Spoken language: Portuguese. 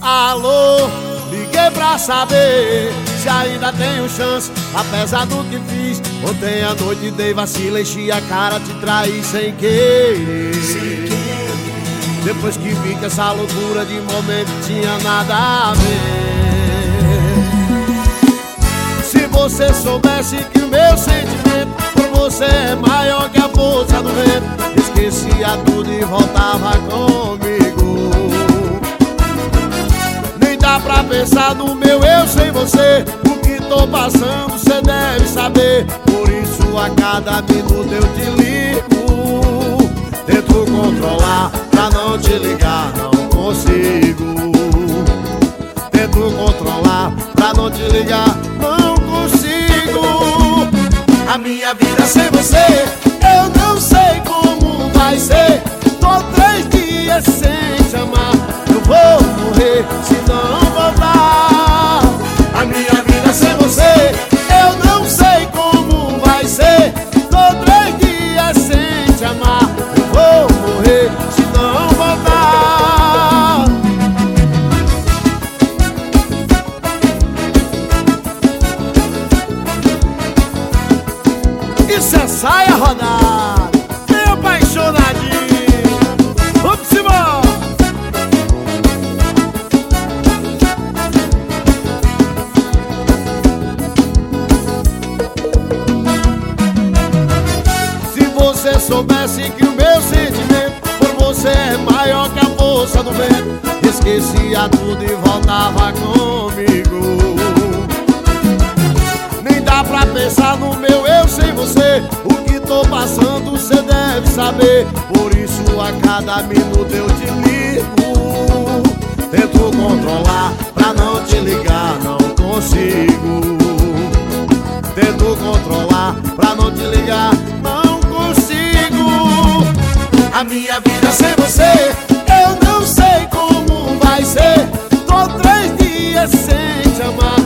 Alô, liguei pra saber se ainda tenho chance. Apesar do que fiz Ontem à noite dei vacila Enchi a cara, te traí sem querer. Depois que vi que essa loucura de momento Tinha nada a ver você soubesse que o meu sentimento Por você é maior que a força do vento. Esquecia tudo e voltava comigo. Nem dá pra pensar no meu eu sem você. Tô passando, cê deve saber. Por isso a cada minuto eu te ligo. Tento controlar pra não te ligar, não consigo. Tento controlar pra não te ligar, não A minha vida sem você, eu não sei como vai ser. Tô três dias sem te amar, eu vou morrer saia rodada. Meu apaixonadinho. Vamos embora Se você soubesse que o meu sentimento Por você é maior que a força do vento Esquecia tudo e voltava comigo dá pra pensar no meu eu sem você. O que tô passando cê deve saber. Por isso a cada minuto eu te ligo. Tento controlar pra não te ligar, não consigo. Tento controlar pra não te ligar, não consigo. A minha vida sem você, eu não sei como vai ser. Tô três dias sem te amar,